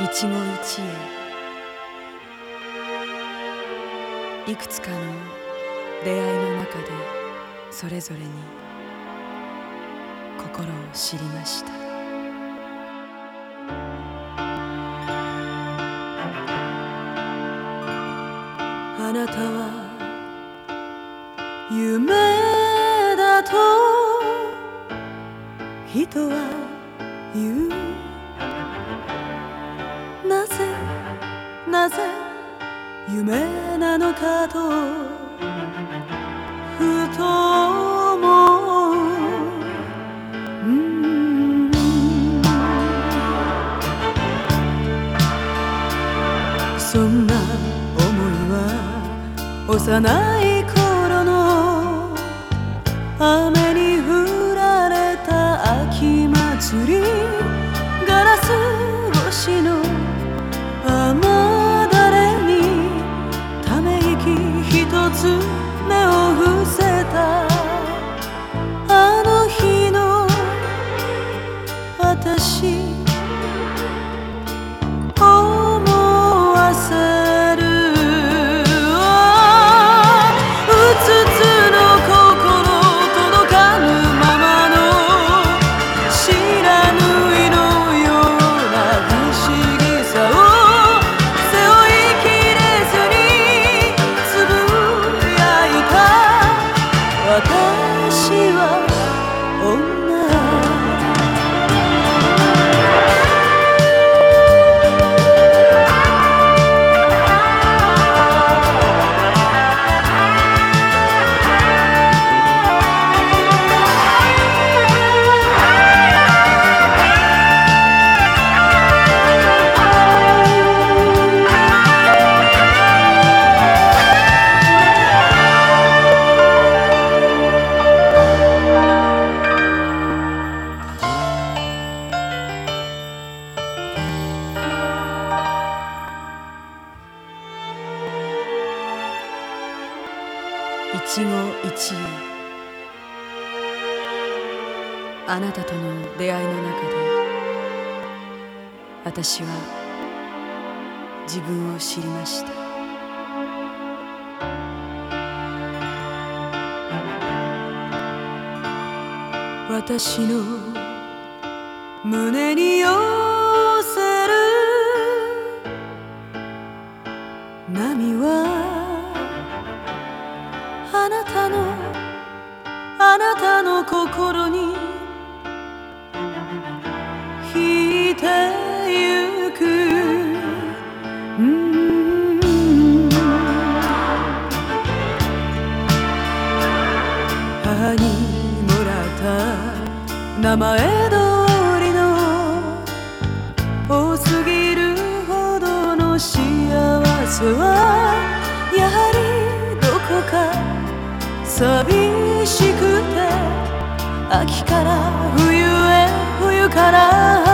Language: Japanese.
一期一会。いくつかの出会いの中でそれぞれに心を知りました。あなたは夢だと人は言う。なぜ夢なのかと期一会あなたとの出会いの中で私は自分を知りました。私の胸に寄せる波はあなたのあなたの心に引いてゆく。うん。母にもらった名前通りの多すぎるほどの幸せは寂しくて秋から冬へ冬から